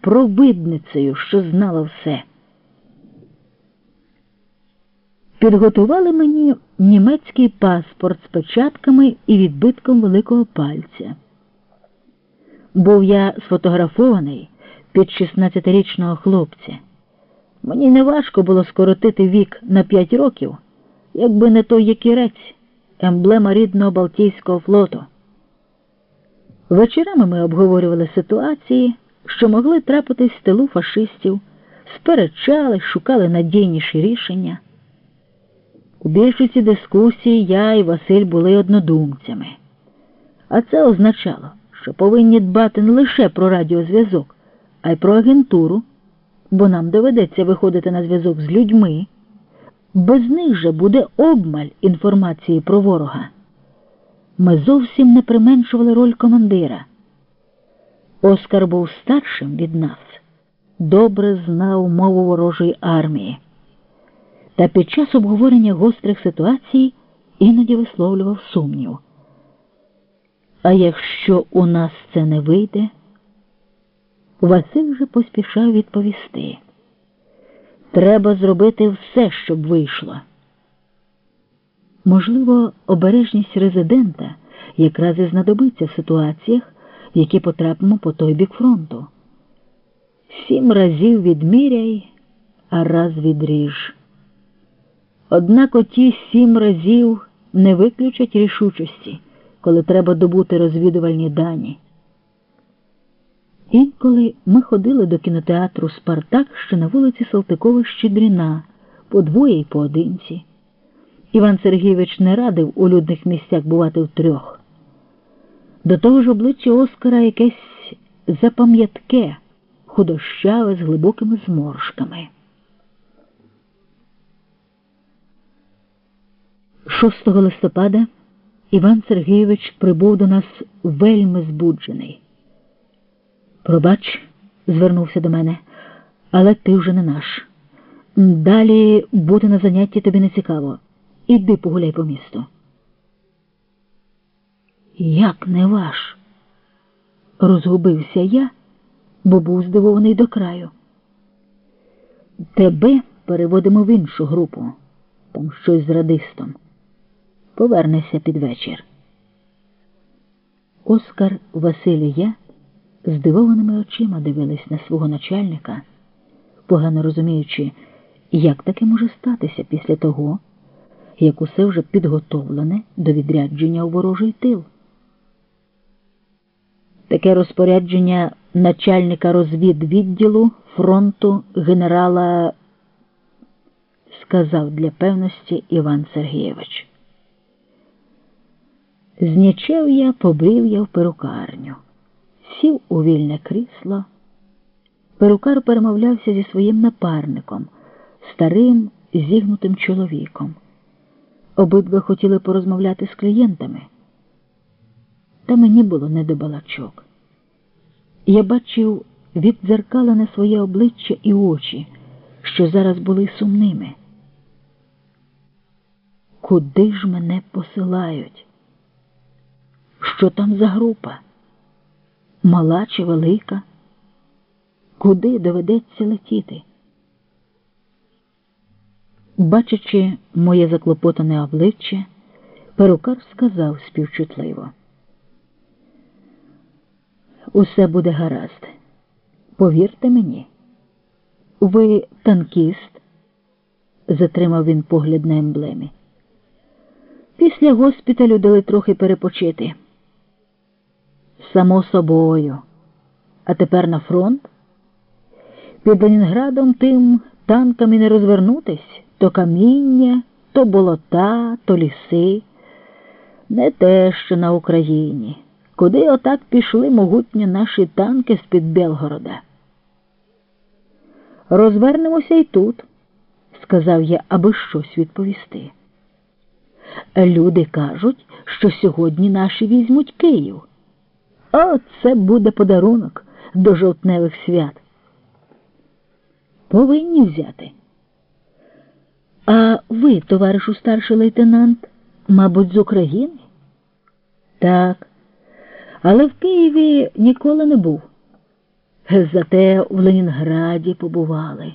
провидницею, що знала все. Підготували мені німецький паспорт з печатками і відбитком великого пальця. Був я сфотографований під 16-річного хлопця. Мені не важко було скоротити вік на 5 років, якби не той якірець, емблема рідного Балтійського флоту. Вечорами ми обговорювали ситуації, що могли трапитись в тилу фашистів, сперечали, шукали надійніші рішення. У більшості дискусій я і Василь були однодумцями, а це означало, що повинні дбати не лише про радіозв'язок, а й про агентуру, бо нам доведеться виходити на зв'язок з людьми. Без них же буде обмаль інформації про ворога. Ми зовсім не применшували роль командира. Оскар був старшим від нас, добре знав мову ворожої армії. Та під час обговорення гострих ситуацій іноді висловлював сумнів. А якщо у нас це не вийде, Василь вже поспішав відповісти. Треба зробити все, щоб вийшло. Можливо, обережність резидента якраз і знадобиться в ситуаціях, в які потрапимо по той бік фронту. Сім разів відміряй, а раз відріж. Однак оті сім разів не виключать рішучості, коли треба добути розвідувальні дані. Інколи ми ходили до кінотеатру Спартак, що на вулиці Салтикова Щедріна, по двоє й поодинці. Іван Сергійович не радив у людних місцях бувати втрьох. До того ж обличчя Оскара якесь запам'ятке, худощаве з глибокими зморшками. 6 листопада Іван Сергійович прибув до нас вельми збуджений. Пробач, звернувся до мене, але ти вже не наш. Далі бути на занятті тобі не цікаво. Іди погуляй по місту. Як не ваш? Розгубився я, бо був здивований до краю. Тебе переводимо в іншу групу, там щось з радистом. Повернешся під вечір. Оскар Василь і я здивованими очима дивились на свого начальника, погано розуміючи, як таке може статися після того, як усе вже підготовлене до відрядження у ворожий тил. Таке розпорядження начальника розвідвідділу фронту генерала, сказав для певності Іван Сергійович. Знічев я, побрів я в перукарню, сів у вільне крісло. Перукар перемовлявся зі своїм напарником, старим зігнутим чоловіком. Обидва хотіли порозмовляти з клієнтами, та мені було не до балачок. Я бачив віддзеркалене своє обличчя і очі, що зараз були сумними. Куди ж мене посилають? Що там за група? Мала чи велика? Куди доведеться летіти? Бачачи моє заклопотане обличчя, перукар сказав співчутливо. Усе буде гаразд. Повірте мені, ви танкіст, затримав він погляд на емблемі. Після госпіталю дали трохи перепочити. Само собою. А тепер на фронт? Під Ленінградом тим танками не розвернутись то каміння, то болота, то ліси. Не те, що на Україні, куди отак пішли могутні наші танки з-під Белгорода. Розвернемося й тут, сказав я, аби щось відповісти. Люди кажуть, що сьогодні наші візьмуть Київ. О, це буде подарунок до жовтневих свят. Повинні взяти. А ви, товаришу старший лейтенант, мабуть, з України? Так, але в Києві ніколи не був. Зате в Ленінграді побували.